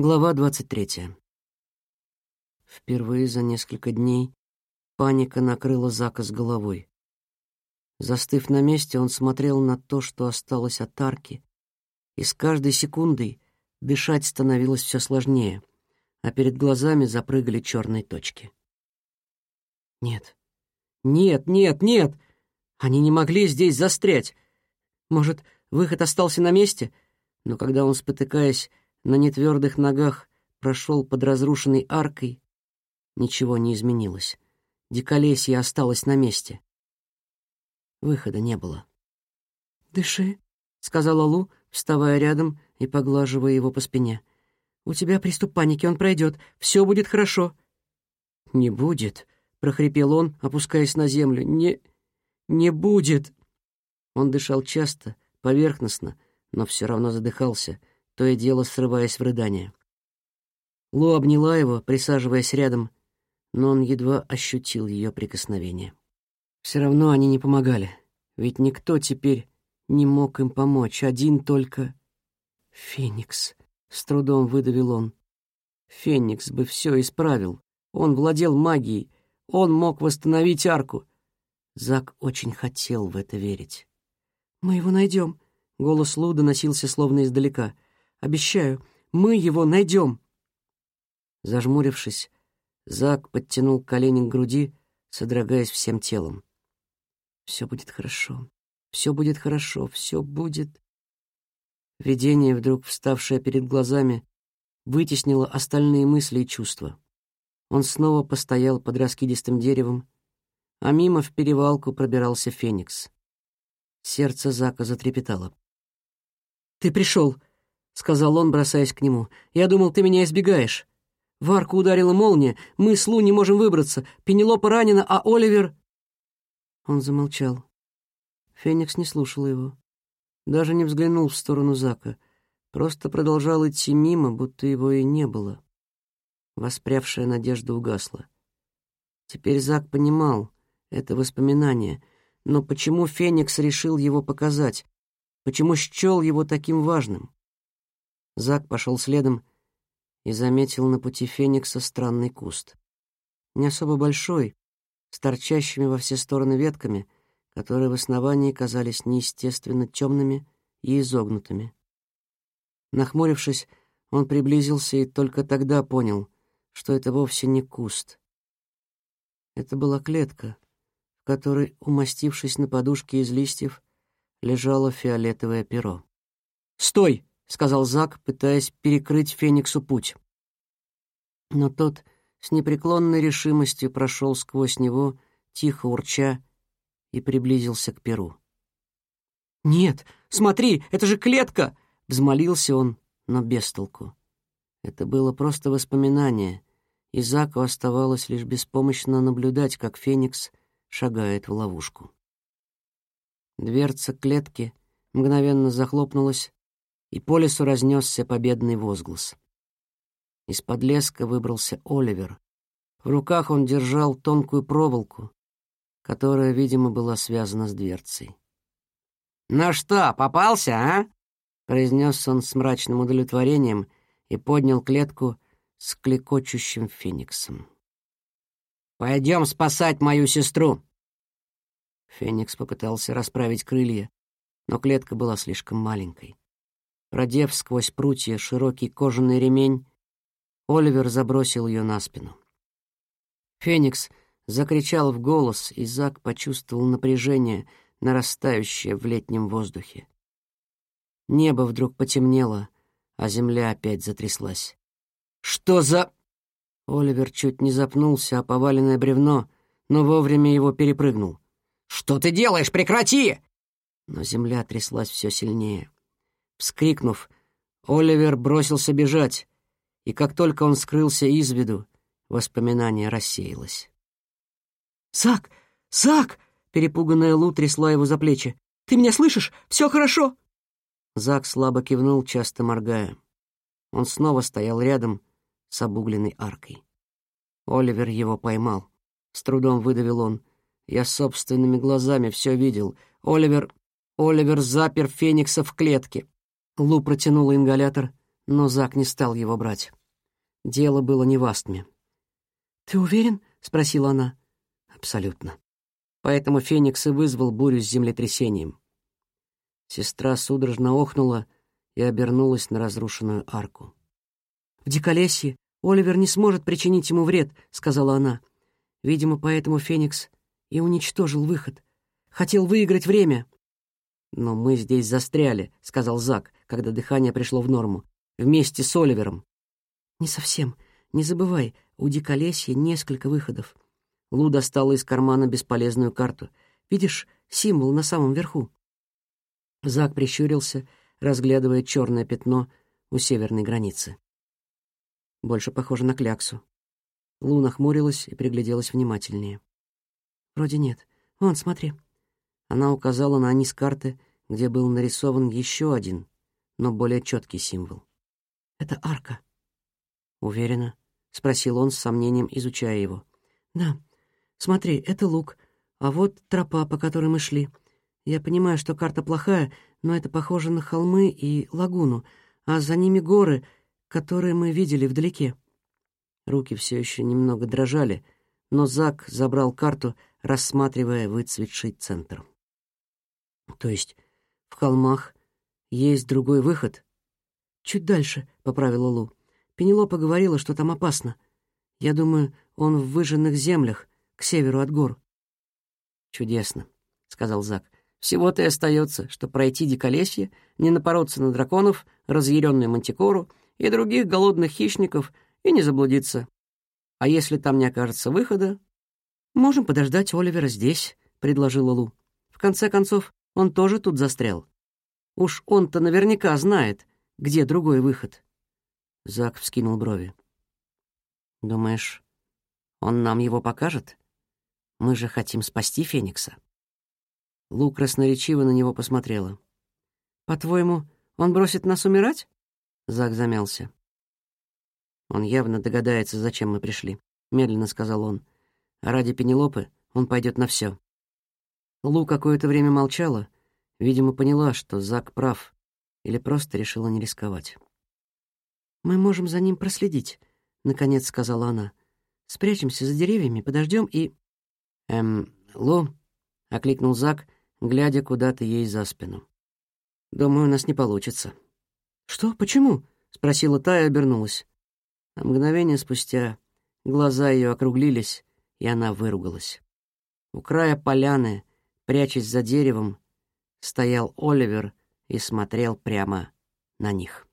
Глава 23. Впервые за несколько дней паника накрыла Зака с головой. Застыв на месте, он смотрел на то, что осталось от арки, и с каждой секундой дышать становилось все сложнее, а перед глазами запрыгали черные точки. Нет, нет, нет, нет! Они не могли здесь застрять. Может, выход остался на месте? Но когда он, спотыкаясь, на нетвердых ногах прошел под разрушенной аркой, ничего не изменилось. Диколесье осталось на месте. Выхода не было. «Дыши», — сказала Лу, вставая рядом и поглаживая его по спине. «У тебя приступ паники, он пройдет. Все будет хорошо». «Не будет», — прохрипел он, опускаясь на землю. «Не... не будет». Он дышал часто, поверхностно, но все равно задыхался, то и дело срываясь в рыдание. Лу обняла его, присаживаясь рядом, но он едва ощутил ее прикосновение. Все равно они не помогали, ведь никто теперь не мог им помочь, один только... «Феникс», — с трудом выдавил он. «Феникс бы все исправил. Он владел магией, он мог восстановить арку». Зак очень хотел в это верить. «Мы его найдем», — голос Лу доносился словно издалека — Обещаю, мы его найдем. Зажмурившись, Зак подтянул колени к груди, содрогаясь всем телом. Все будет хорошо, все будет хорошо, все будет... Видение, вдруг вставшее перед глазами, вытеснило остальные мысли и чувства. Он снова постоял под раскидистым деревом, а мимо в перевалку пробирался Феникс. Сердце Зака затрепетало. «Ты пришел!» — сказал он, бросаясь к нему. «Я думал, ты меня избегаешь. В арку ударила молния, мы с Лу не можем выбраться, Пенелопа ранена, а Оливер...» Он замолчал. Феникс не слушал его. Даже не взглянул в сторону Зака. Просто продолжал идти мимо, будто его и не было. Воспрявшая надежда угасла. Теперь Зак понимал, это воспоминание, но почему Феникс решил его показать? Почему счел его таким важным? Зак пошел следом и заметил на пути Феникса странный куст. Не особо большой, с торчащими во все стороны ветками, которые в основании казались неестественно темными и изогнутыми. Нахмурившись, он приблизился и только тогда понял, что это вовсе не куст. Это была клетка, в которой, умастившись на подушке из листьев, лежало фиолетовое перо. «Стой!» — сказал Зак, пытаясь перекрыть Фениксу путь. Но тот с непреклонной решимостью прошел сквозь него, тихо урча, и приблизился к перу. «Нет, смотри, это же клетка!» — взмолился он, но без толку. Это было просто воспоминание, и Заку оставалось лишь беспомощно наблюдать, как Феникс шагает в ловушку. Дверца клетки мгновенно захлопнулась, и по лесу разнесся победный возглас. Из-под леска выбрался Оливер. В руках он держал тонкую проволоку, которая, видимо, была связана с дверцей. «Ну что, попался, а?» — произнес он с мрачным удовлетворением и поднял клетку с клекочущим фениксом. «Пойдем спасать мою сестру!» Феникс попытался расправить крылья, но клетка была слишком маленькой. Продев сквозь прутья широкий кожаный ремень, Оливер забросил ее на спину. Феникс закричал в голос, и Зак почувствовал напряжение, нарастающее в летнем воздухе. Небо вдруг потемнело, а земля опять затряслась. «Что за...» Оливер чуть не запнулся о поваленное бревно, но вовремя его перепрыгнул. «Что ты делаешь? Прекрати!» Но земля тряслась все сильнее. Вскрикнув, Оливер бросился бежать, и как только он скрылся из виду, воспоминание рассеялось. «Сак! Сак!» — перепуганная Лу трясла его за плечи. «Ты меня слышишь? Все хорошо!» Зак слабо кивнул, часто моргая. Он снова стоял рядом с обугленной аркой. Оливер его поймал. С трудом выдавил он. Я собственными глазами все видел. Оливер... Оливер запер Феникса в клетке. Лу протянула ингалятор, но Зак не стал его брать. Дело было не в астме. «Ты уверен?» — спросила она. «Абсолютно. Поэтому Феникс и вызвал бурю с землетрясением». Сестра судорожно охнула и обернулась на разрушенную арку. «В Диколесье Оливер не сможет причинить ему вред», — сказала она. «Видимо, поэтому Феникс и уничтожил выход. Хотел выиграть время». «Но мы здесь застряли», — сказал Зак, когда дыхание пришло в норму. «Вместе с Оливером». «Не совсем. Не забывай, у Диколесья несколько выходов». Лу достала из кармана бесполезную карту. «Видишь символ на самом верху?» Зак прищурился, разглядывая черное пятно у северной границы. Больше похоже на кляксу. Лу нахмурилась и пригляделась внимательнее. «Вроде нет. Вон, смотри». Она указала на низ карты, где был нарисован еще один, но более четкий символ. «Это арка». «Уверена?» — спросил он с сомнением, изучая его. «Да. Смотри, это луг, а вот тропа, по которой мы шли. Я понимаю, что карта плохая, но это похоже на холмы и лагуну, а за ними горы, которые мы видели вдалеке». Руки все еще немного дрожали, но Зак забрал карту, рассматривая выцветший центр. То есть в холмах есть другой выход? Чуть дальше, — поправила Лу. Пенелопа говорила, что там опасно. Я думаю, он в выжженных землях, к северу от гор. Чудесно, — сказал Зак. Всего-то и остается, что пройти диколесье, не напороться на драконов, разъяренную мантикору и других голодных хищников и не заблудиться. А если там не окажется выхода, можем подождать Оливера здесь, — предложила Лу. В конце концов, он тоже тут застрял. Уж он-то наверняка знает, где другой выход. Зак вскинул брови. «Думаешь, он нам его покажет? Мы же хотим спасти Феникса». Лу красноречиво на него посмотрела. «По-твоему, он бросит нас умирать?» Зак замялся. «Он явно догадается, зачем мы пришли», — медленно сказал он. «А ради Пенелопы он пойдет на все. Лу какое-то время молчала, видимо, поняла, что Зак прав, или просто решила не рисковать. «Мы можем за ним проследить», — наконец сказала она. «Спрячемся за деревьями, подождем и...» «Эм, Лу», — окликнул Зак, глядя куда-то ей за спину. «Думаю, у нас не получится». «Что? Почему?» — спросила та и обернулась. А мгновение спустя глаза ее округлились, и она выругалась. У края поляны Прячась за деревом, стоял Оливер и смотрел прямо на них.